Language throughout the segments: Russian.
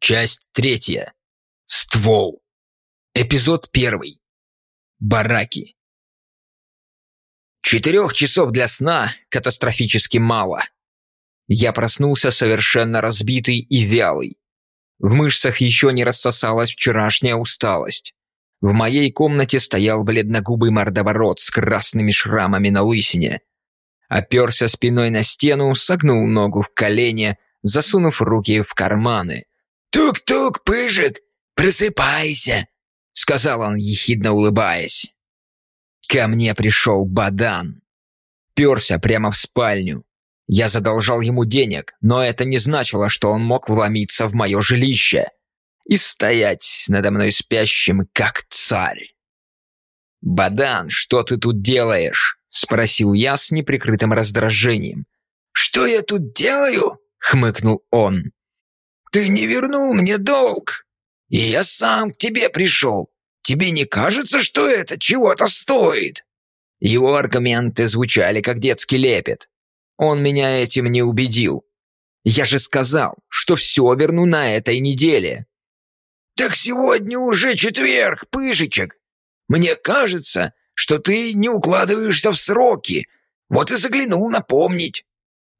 Часть третья. Ствол. Эпизод первый. Бараки. Четырех часов для сна катастрофически мало. Я проснулся совершенно разбитый и вялый. В мышцах еще не рассосалась вчерашняя усталость. В моей комнате стоял бледногубый мордоворот с красными шрамами на лысине. Оперся спиной на стену, согнул ногу в колене, засунув руки в карманы. «Тук-тук, Пыжик, просыпайся!» — сказал он, ехидно улыбаясь. Ко мне пришел Бадан. Перся прямо в спальню. Я задолжал ему денег, но это не значило, что он мог вломиться в мое жилище и стоять надо мной спящим, как царь. «Бадан, что ты тут делаешь?» — спросил я с неприкрытым раздражением. «Что я тут делаю?» — хмыкнул он. Ты не вернул мне долг, и я сам к тебе пришел. Тебе не кажется, что это чего-то стоит?» Его аргументы звучали, как детский лепет. Он меня этим не убедил. Я же сказал, что все верну на этой неделе. «Так сегодня уже четверг, Пышечек. Мне кажется, что ты не укладываешься в сроки. Вот и заглянул напомнить».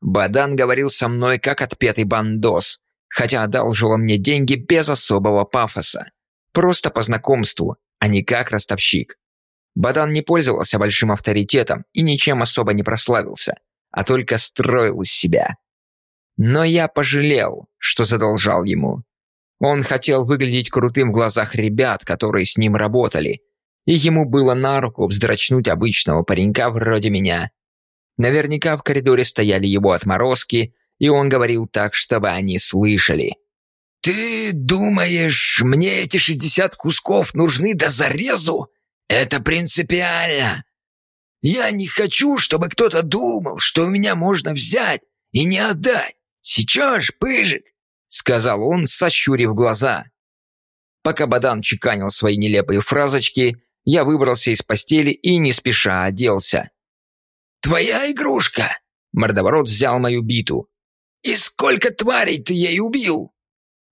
Бадан говорил со мной, как отпетый бандос, хотя одалживала мне деньги без особого пафоса. Просто по знакомству, а не как ростовщик. Бадан не пользовался большим авторитетом и ничем особо не прославился, а только строил из себя. Но я пожалел, что задолжал ему. Он хотел выглядеть крутым в глазах ребят, которые с ним работали, и ему было на руку вздрачнуть обычного паренька вроде меня. Наверняка в коридоре стояли его отморозки, и он говорил так, чтобы они слышали. «Ты думаешь, мне эти шестьдесят кусков нужны до зарезу? Это принципиально. Я не хочу, чтобы кто-то думал, что у меня можно взять и не отдать. Сейчас, пыжик!» — сказал он, сощурив глаза. Пока Бадан чеканил свои нелепые фразочки, я выбрался из постели и не спеша оделся. «Твоя игрушка!» Мордоворот взял мою биту. «И сколько тварей ты ей убил?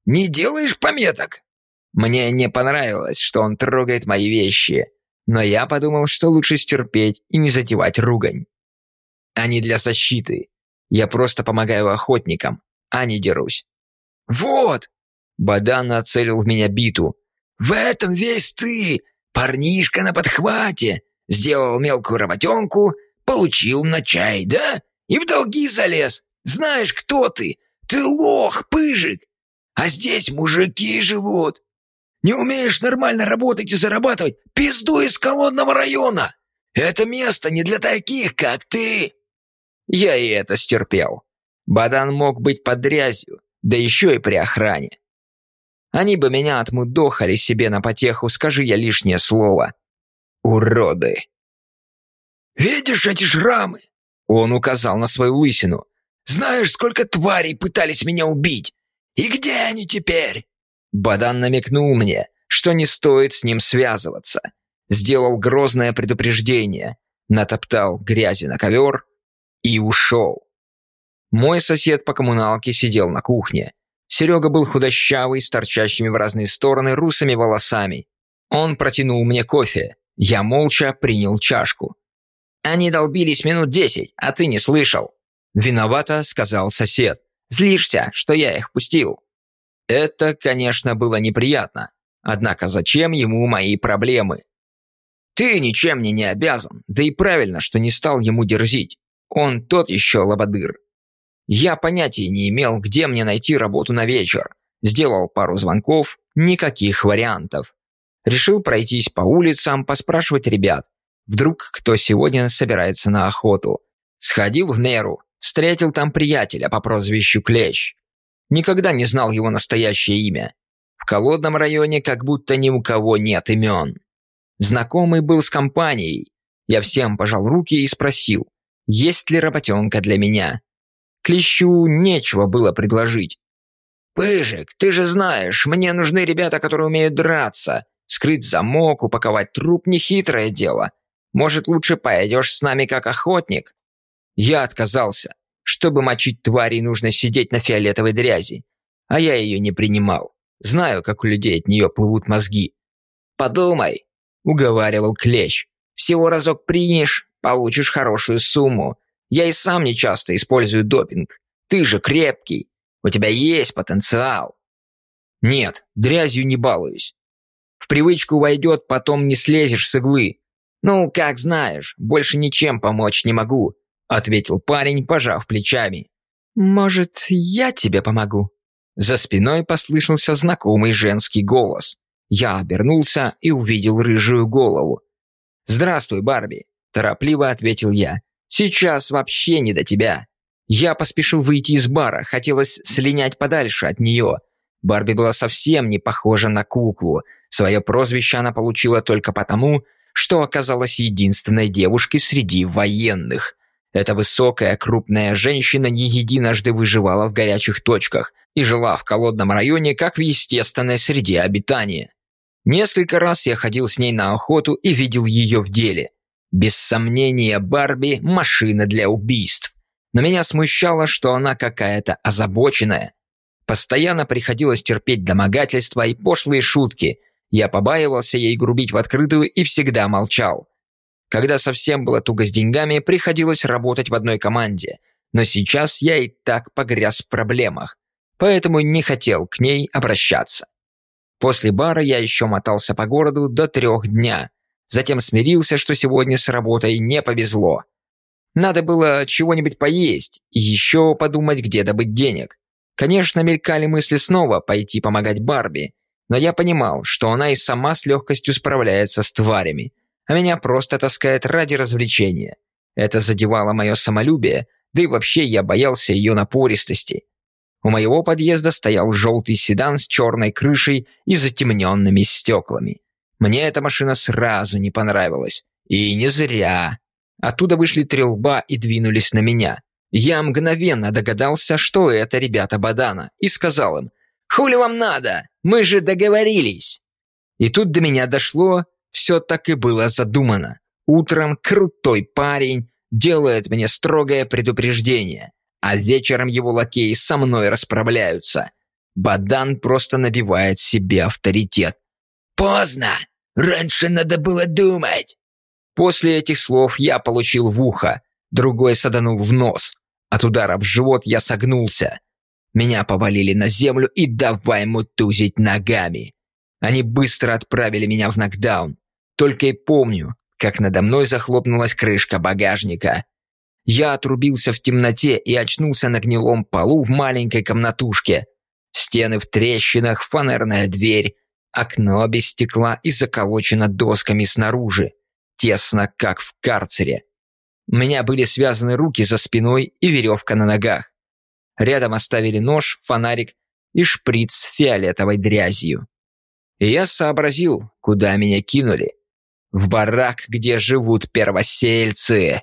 Не делаешь пометок?» Мне не понравилось, что он трогает мои вещи, но я подумал, что лучше стерпеть и не затевать ругань. Они для защиты. Я просто помогаю охотникам, а не дерусь. «Вот!» Бадан нацелил в меня биту. «В этом весь ты, парнишка на подхвате. Сделал мелкую работенку, получил на чай, да? И в долги залез. Знаешь, кто ты? Ты лох, пыжик. А здесь мужики живут. Не умеешь нормально работать и зарабатывать? Пизду из колонного района. Это место не для таких, как ты. Я и это стерпел. Бадан мог быть под дрязью, да еще и при охране. Они бы меня отмудохали себе на потеху, скажи я лишнее слово. Уроды. «Видишь эти шрамы?» Он указал на свою лысину. Знаешь, сколько тварей пытались меня убить? И где они теперь?» Бадан намекнул мне, что не стоит с ним связываться. Сделал грозное предупреждение, натоптал грязи на ковер и ушел. Мой сосед по коммуналке сидел на кухне. Серега был худощавый, с торчащими в разные стороны русыми волосами. Он протянул мне кофе. Я молча принял чашку. Они долбились минут десять, а ты не слышал. «Виновата», — сказал сосед. «Злишься, что я их пустил». Это, конечно, было неприятно. Однако зачем ему мои проблемы? Ты ничем мне не обязан, да и правильно, что не стал ему дерзить. Он тот еще лободыр. Я понятия не имел, где мне найти работу на вечер. Сделал пару звонков, никаких вариантов. Решил пройтись по улицам, поспрашивать ребят. Вдруг кто сегодня собирается на охоту. Сходил в меру, Встретил там приятеля по прозвищу Клещ. Никогда не знал его настоящее имя. В Колодном районе как будто ни у кого нет имен. Знакомый был с компанией. Я всем пожал руки и спросил, есть ли работенка для меня. Клещу нечего было предложить. «Пыжик, ты же знаешь, мне нужны ребята, которые умеют драться. Скрыть замок, упаковать труп – нехитрое дело. Может, лучше пойдешь с нами как охотник?» Я отказался. Чтобы мочить тварей, нужно сидеть на фиолетовой дрязи. А я ее не принимал. Знаю, как у людей от нее плывут мозги. «Подумай», — уговаривал Клещ. «Всего разок примешь, получишь хорошую сумму. Я и сам не часто использую допинг. Ты же крепкий. У тебя есть потенциал». «Нет, дрязью не балуюсь. В привычку войдет, потом не слезешь с иглы. Ну, как знаешь, больше ничем помочь не могу», — ответил парень, пожав плечами. «Может, я тебе помогу?» За спиной послышался знакомый женский голос. Я обернулся и увидел рыжую голову. «Здравствуй, Барби», – торопливо ответил я. «Сейчас вообще не до тебя». Я поспешил выйти из бара, хотелось слинять подальше от нее. Барби была совсем не похожа на куклу. Свое прозвище она получила только потому, что оказалась единственной девушкой среди военных. Эта высокая, крупная женщина не единожды выживала в горячих точках и жила в холодном районе, как в естественной среде обитания. Несколько раз я ходил с ней на охоту и видел ее в деле. Без сомнения, Барби – машина для убийств. Но меня смущало, что она какая-то озабоченная. Постоянно приходилось терпеть домогательства и пошлые шутки. Я побаивался ей грубить в открытую и всегда молчал. Когда совсем было туго с деньгами, приходилось работать в одной команде. Но сейчас я и так погряз в проблемах, поэтому не хотел к ней обращаться. После бара я еще мотался по городу до трех дня. Затем смирился, что сегодня с работой не повезло. Надо было чего-нибудь поесть и еще подумать, где добыть денег. Конечно, мелькали мысли снова пойти помогать Барби, но я понимал, что она и сама с легкостью справляется с тварями – а меня просто таскает ради развлечения. Это задевало мое самолюбие, да и вообще я боялся ее напористости. У моего подъезда стоял желтый седан с черной крышей и затемненными стеклами. Мне эта машина сразу не понравилась. И не зря. Оттуда вышли три лба и двинулись на меня. Я мгновенно догадался, что это ребята Бадана, и сказал им «Хули вам надо? Мы же договорились!» И тут до меня дошло, все так и было задумано. Утром крутой парень делает мне строгое предупреждение, а вечером его лакеи со мной расправляются. Бадан просто набивает себе авторитет. «Поздно! Раньше надо было думать!» После этих слов я получил в ухо, другой саданул в нос. От удара в живот я согнулся. Меня повалили на землю и давай мутузить ногами. Они быстро отправили меня в нокдаун. Только и помню, как надо мной захлопнулась крышка багажника. Я отрубился в темноте и очнулся на гнилом полу в маленькой комнатушке. Стены в трещинах, фанерная дверь, окно без стекла и заколочено досками снаружи. Тесно, как в карцере. У меня были связаны руки за спиной и веревка на ногах. Рядом оставили нож, фонарик и шприц с фиолетовой дрязью. И я сообразил, куда меня кинули в барак, где живут первосельцы.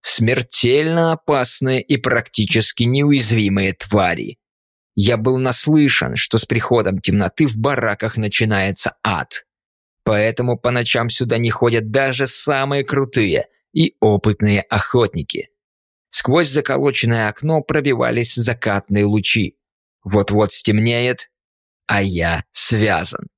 Смертельно опасные и практически неуязвимые твари. Я был наслышан, что с приходом темноты в бараках начинается ад. Поэтому по ночам сюда не ходят даже самые крутые и опытные охотники. Сквозь заколоченное окно пробивались закатные лучи. Вот-вот стемнеет, а я связан.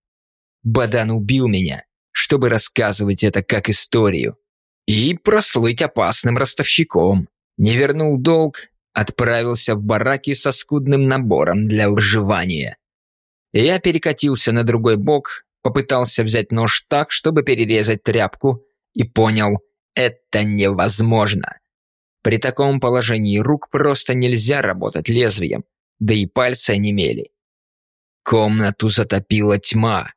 Бадан убил меня, чтобы рассказывать это как историю. И прослыть опасным ростовщиком. Не вернул долг, отправился в бараки со скудным набором для выживания. Я перекатился на другой бок, попытался взять нож так, чтобы перерезать тряпку, и понял, это невозможно. При таком положении рук просто нельзя работать лезвием, да и пальцы онемели. Комнату затопила тьма,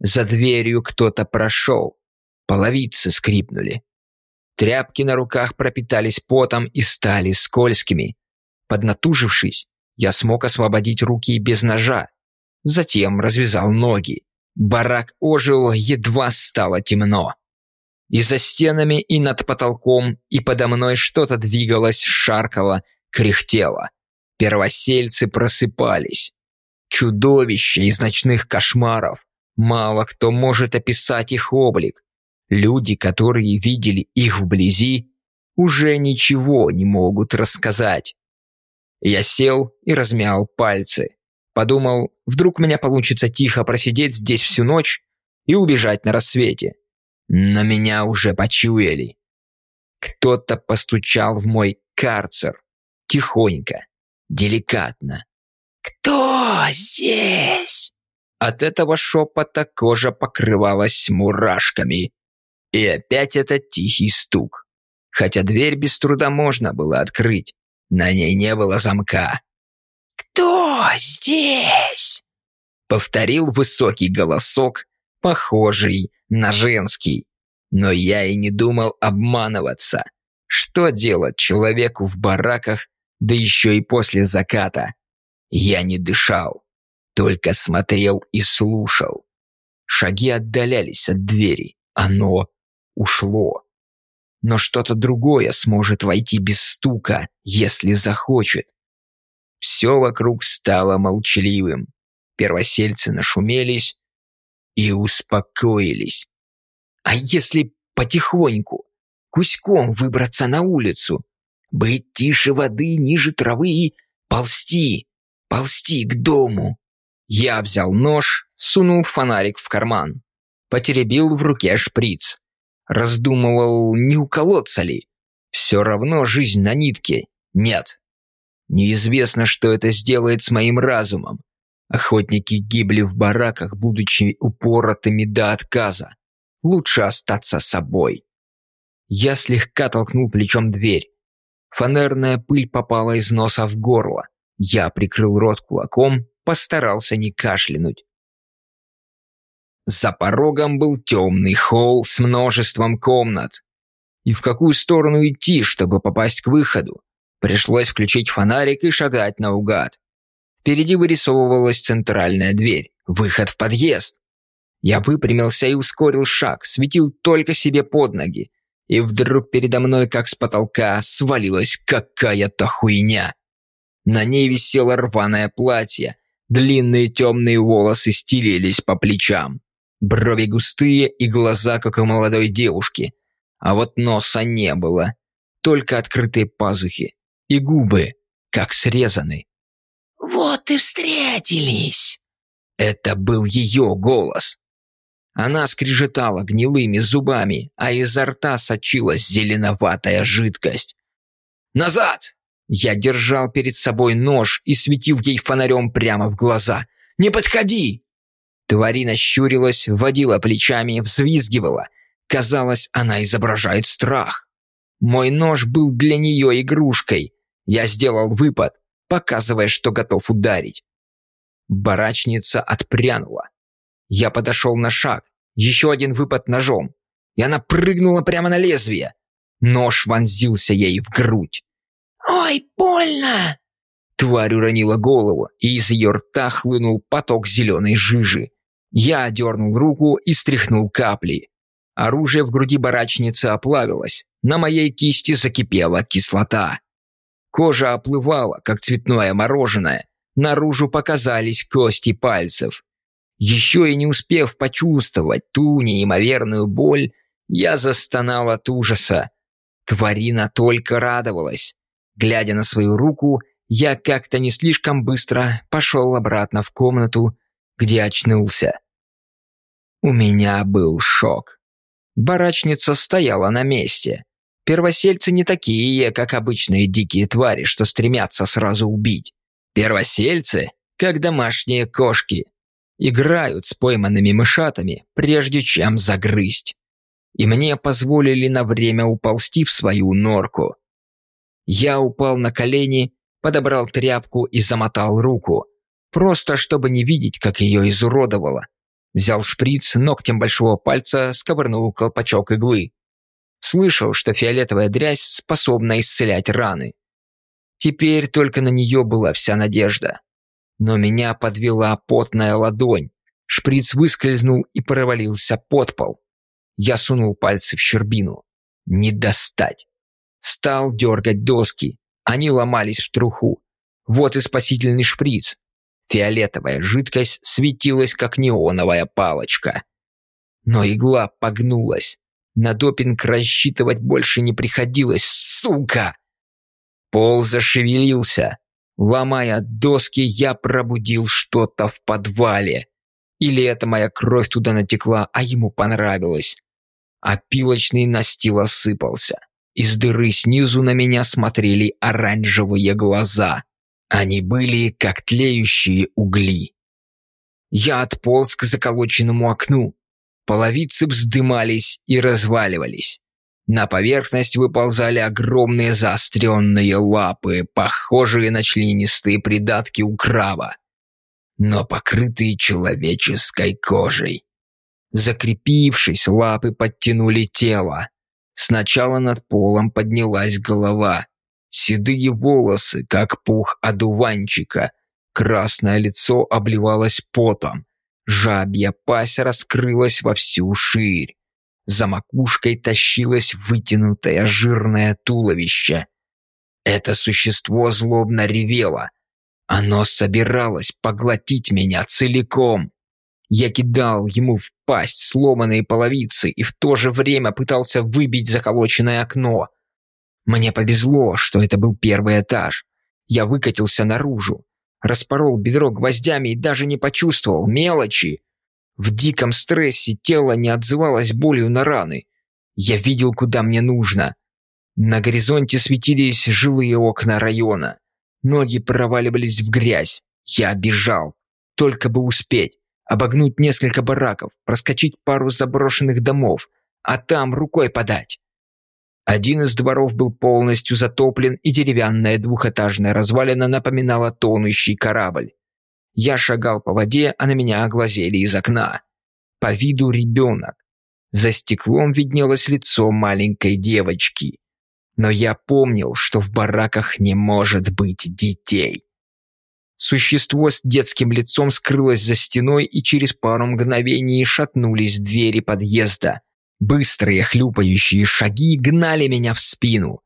за дверью кто-то прошел. Половицы скрипнули. Тряпки на руках пропитались потом и стали скользкими. Поднатужившись, я смог освободить руки без ножа. Затем развязал ноги. Барак ожил, едва стало темно. И за стенами, и над потолком, и подо мной что-то двигалось, шаркало, кряхтело. Первосельцы просыпались. Чудовища из ночных кошмаров. Мало кто может описать их облик. Люди, которые видели их вблизи, уже ничего не могут рассказать. Я сел и размял пальцы. Подумал, вдруг у меня получится тихо просидеть здесь всю ночь и убежать на рассвете. На меня уже почуяли. Кто-то постучал в мой карцер. Тихонько, деликатно. «Кто здесь?» От этого шепота кожа покрывалась мурашками. И опять этот тихий стук. Хотя дверь без труда можно было открыть. На ней не было замка. «Кто здесь?» Повторил высокий голосок, похожий на женский. Но я и не думал обманываться. Что делать человеку в бараках, да еще и после заката? Я не дышал, только смотрел и слушал. Шаги отдалялись от двери. Оно ушло. Но что-то другое сможет войти без стука, если захочет. Все вокруг стало молчаливым. Первосельцы нашумелись и успокоились. А если потихоньку, гуськом выбраться на улицу, быть тише воды, ниже травы и ползти, ползти к дому? Я взял нож, сунул фонарик в карман, потеребил в руке шприц. Раздумывал, не уколоться ли. Все равно жизнь на нитке. Нет. Неизвестно, что это сделает с моим разумом. Охотники гибли в бараках, будучи упоротыми до отказа. Лучше остаться собой. Я слегка толкнул плечом дверь. Фанерная пыль попала из носа в горло. Я прикрыл рот кулаком, постарался не кашлянуть. За порогом был темный холл с множеством комнат. И в какую сторону идти, чтобы попасть к выходу? Пришлось включить фонарик и шагать наугад. Впереди вырисовывалась центральная дверь, выход в подъезд. Я выпрямился и ускорил шаг, светил только себе под ноги. И вдруг передо мной, как с потолка, свалилась какая-то хуйня. На ней висело рваное платье, длинные темные волосы стелились по плечам. Брови густые и глаза, как у молодой девушки. А вот носа не было, только открытые пазухи и губы, как срезаны. «Вот и встретились!» Это был ее голос. Она скрежетала гнилыми зубами, а изо рта сочилась зеленоватая жидкость. «Назад!» Я держал перед собой нож и светил ей фонарем прямо в глаза. «Не подходи!» Тварина щурилась, водила плечами, взвизгивала. Казалось, она изображает страх. Мой нож был для нее игрушкой. Я сделал выпад, показывая, что готов ударить. Барачница отпрянула. Я подошел на шаг, еще один выпад ножом, и она прыгнула прямо на лезвие. Нож вонзился ей в грудь. «Ой, больно!» Тварь уронила голову, и из ее рта хлынул поток зеленой жижи. Я одернул руку и стряхнул капли. Оружие в груди барачницы оплавилось. На моей кисти закипела кислота. Кожа оплывала, как цветное мороженое. Наружу показались кости пальцев. Еще и не успев почувствовать ту неимоверную боль, я застонал от ужаса. Тварина только радовалась. Глядя на свою руку, я как-то не слишком быстро пошел обратно в комнату, где очнулся. У меня был шок. Барачница стояла на месте. Первосельцы не такие, как обычные дикие твари, что стремятся сразу убить. Первосельцы, как домашние кошки, играют с пойманными мышатами, прежде чем загрызть. И мне позволили на время уползти в свою норку. Я упал на колени, подобрал тряпку и замотал руку, просто чтобы не видеть, как ее изуродовало. Взял шприц, ногтем большого пальца сковырнул колпачок иглы. Слышал, что фиолетовая дрязь способна исцелять раны. Теперь только на нее была вся надежда. Но меня подвела потная ладонь. Шприц выскользнул и провалился под пол. Я сунул пальцы в щербину. Не достать. Стал дергать доски. Они ломались в труху. Вот и спасительный шприц. Фиолетовая жидкость светилась, как неоновая палочка. Но игла погнулась. На допинг рассчитывать больше не приходилось, сука! Пол зашевелился. Ломая доски, я пробудил что-то в подвале. Или это моя кровь туда натекла, а ему понравилось. Опилочный настил осыпался. Из дыры снизу на меня смотрели оранжевые глаза. Они были как тлеющие угли. Я отполз к заколоченному окну. Половицы вздымались и разваливались. На поверхность выползали огромные заостренные лапы, похожие на членистые придатки у краба, но покрытые человеческой кожей. Закрепившись, лапы подтянули тело. Сначала над полом поднялась голова. Седые волосы, как пух одуванчика. Красное лицо обливалось потом. Жабья пасть раскрылась во всю ширь. За макушкой тащилось вытянутое жирное туловище. Это существо злобно ревело. Оно собиралось поглотить меня целиком. Я кидал ему в пасть сломанные половицы и в то же время пытался выбить заколоченное окно. Мне повезло, что это был первый этаж. Я выкатился наружу, распорол бедро гвоздями и даже не почувствовал мелочи. В диком стрессе тело не отзывалось болью на раны. Я видел, куда мне нужно. На горизонте светились жилые окна района. Ноги проваливались в грязь. Я бежал. Только бы успеть. Обогнуть несколько бараков, проскочить пару заброшенных домов, а там рукой подать. Один из дворов был полностью затоплен, и деревянная двухэтажная развалина напоминала тонущий корабль. Я шагал по воде, а на меня глазели из окна. По виду ребенок. За стеклом виднелось лицо маленькой девочки. Но я помнил, что в бараках не может быть детей. Существо с детским лицом скрылось за стеной, и через пару мгновений шатнулись двери подъезда. Быстрые хлюпающие шаги гнали меня в спину.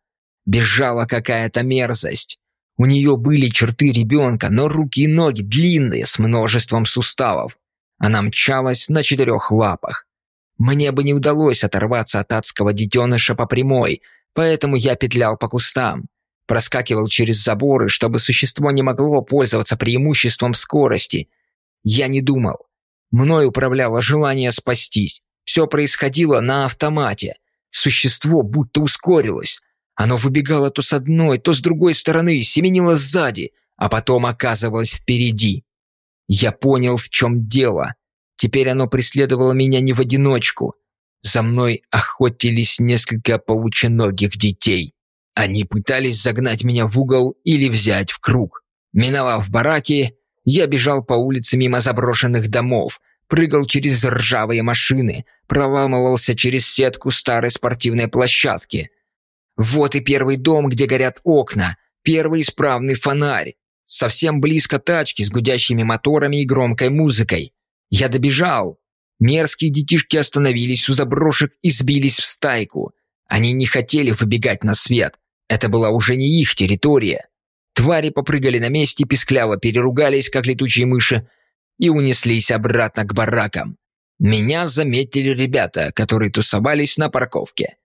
Бежала какая-то мерзость. У нее были черты ребенка, но руки и ноги длинные, с множеством суставов. Она мчалась на четырех лапах. Мне бы не удалось оторваться от адского детеныша по прямой, поэтому я петлял по кустам. Проскакивал через заборы, чтобы существо не могло пользоваться преимуществом скорости. Я не думал. Мной управляло желание спастись. Все происходило на автомате. Существо будто ускорилось. Оно выбегало то с одной, то с другой стороны, семенило сзади, а потом оказывалось впереди. Я понял, в чем дело. Теперь оно преследовало меня не в одиночку. За мной охотились несколько паученогих детей. Они пытались загнать меня в угол или взять в круг. Миновав бараки, я бежал по улице мимо заброшенных домов, прыгал через ржавые машины, проламывался через сетку старой спортивной площадки, вот и первый дом, где горят окна, первый исправный фонарь. Совсем близко тачки с гудящими моторами и громкой музыкой. Я добежал. Мерзкие детишки остановились у заброшек и сбились в стайку. Они не хотели выбегать на свет. Это была уже не их территория. Твари попрыгали на месте, пискляво переругались, как летучие мыши, и унеслись обратно к баракам. Меня заметили ребята, которые тусовались на парковке.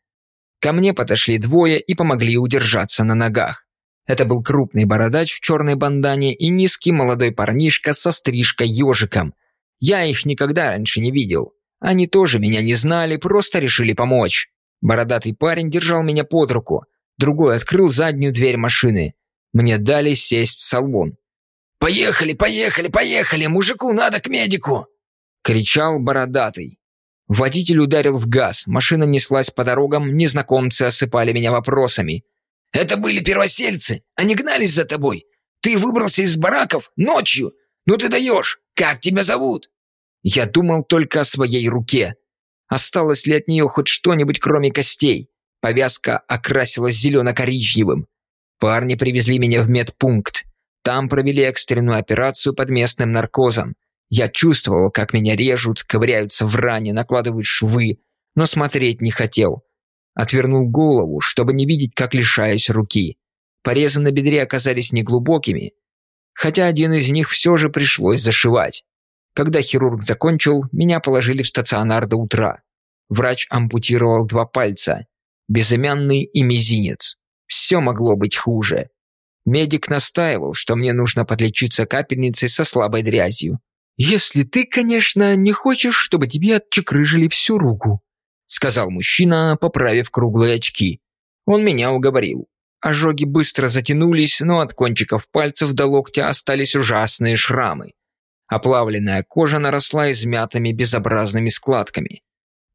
Ко мне подошли двое и помогли удержаться на ногах. Это был крупный бородач в черной бандане и низкий молодой парнишка со стрижкой-ежиком. Я их никогда раньше не видел. Они тоже меня не знали, просто решили помочь. Бородатый парень держал меня под руку. Другой открыл заднюю дверь машины. Мне дали сесть в салон. «Поехали, поехали, поехали! Мужику надо к медику!» Кричал бородатый. Водитель ударил в газ, машина неслась по дорогам, незнакомцы осыпали меня вопросами. «Это были первосельцы, они гнались за тобой. Ты выбрался из бараков ночью. Ну ты даешь, как тебя зовут?» Я думал только о своей руке. Осталось ли от нее хоть что-нибудь, кроме костей? Повязка окрасилась зелено-коричневым. Парни привезли меня в медпункт. Там провели экстренную операцию под местным наркозом. Я чувствовал, как меня режут, ковыряются в ране, накладывают швы, но смотреть не хотел. Отвернул голову, чтобы не видеть, как лишаюсь руки. Порезы на бедре оказались неглубокими, хотя один из них все же пришлось зашивать. Когда хирург закончил, меня положили в стационар до утра. Врач ампутировал два пальца, безымянный и мизинец. Все могло быть хуже. Медик настаивал, что мне нужно подлечиться капельницей со слабой дрязью. «Если ты, конечно, не хочешь, чтобы тебе отчекрыжили всю руку», сказал мужчина, поправив круглые очки. Он меня уговорил. Ожоги быстро затянулись, но от кончиков пальцев до локтя остались ужасные шрамы. Оплавленная кожа наросла измятыми безобразными складками.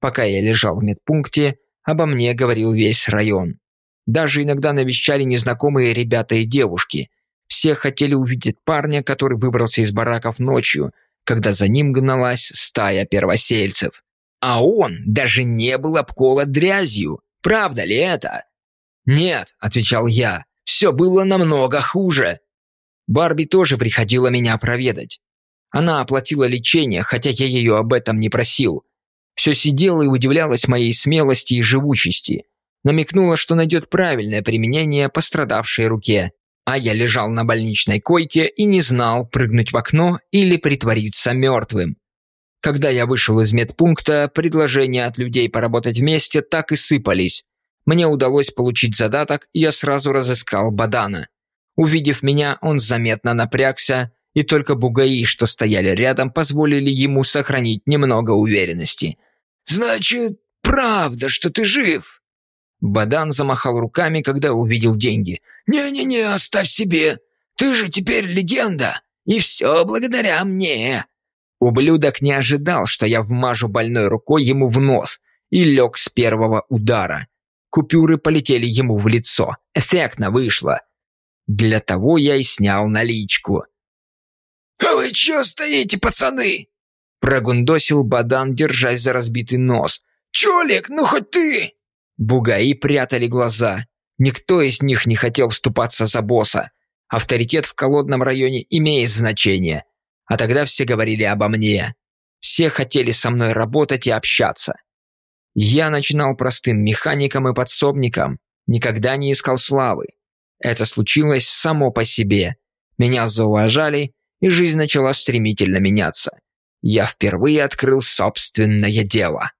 Пока я лежал в медпункте, обо мне говорил весь район. Даже иногда навещали незнакомые ребята и девушки. Все хотели увидеть парня, который выбрался из бараков ночью, когда за ним гналась стая первосельцев. А он даже не был обколот дрязью. Правда ли это? «Нет», — отвечал я, — «все было намного хуже». Барби тоже приходила меня проведать. Она оплатила лечение, хотя я ее об этом не просил. Все сидела и удивлялась моей смелости и живучести. Намекнула, что найдет правильное применение пострадавшей руке. А я лежал на больничной койке и не знал, прыгнуть в окно или притвориться мертвым. Когда я вышел из медпункта, предложения от людей поработать вместе так и сыпались. Мне удалось получить задаток, и я сразу разыскал Бадана. Увидев меня, он заметно напрягся, и только бугаи, что стояли рядом, позволили ему сохранить немного уверенности. «Значит, правда, что ты жив?» Бадан замахал руками, когда увидел деньги. «Не-не-не, оставь себе. Ты же теперь легенда, и все благодаря мне». Ублюдок не ожидал, что я вмажу больной рукой ему в нос, и лег с первого удара. Купюры полетели ему в лицо. Эффектно вышло. Для того я и снял наличку. «А вы чё стоите, пацаны?» Прогундосил Бадан, держась за разбитый нос. «Чолик, ну хоть ты!» Бугаи прятали глаза. Никто из них не хотел вступаться за босса. Авторитет в колодном районе имеет значение. А тогда все говорили обо мне. Все хотели со мной работать и общаться. Я начинал простым механиком и подсобником, никогда не искал славы. Это случилось само по себе. Меня зауважали, и жизнь начала стремительно меняться. Я впервые открыл собственное дело.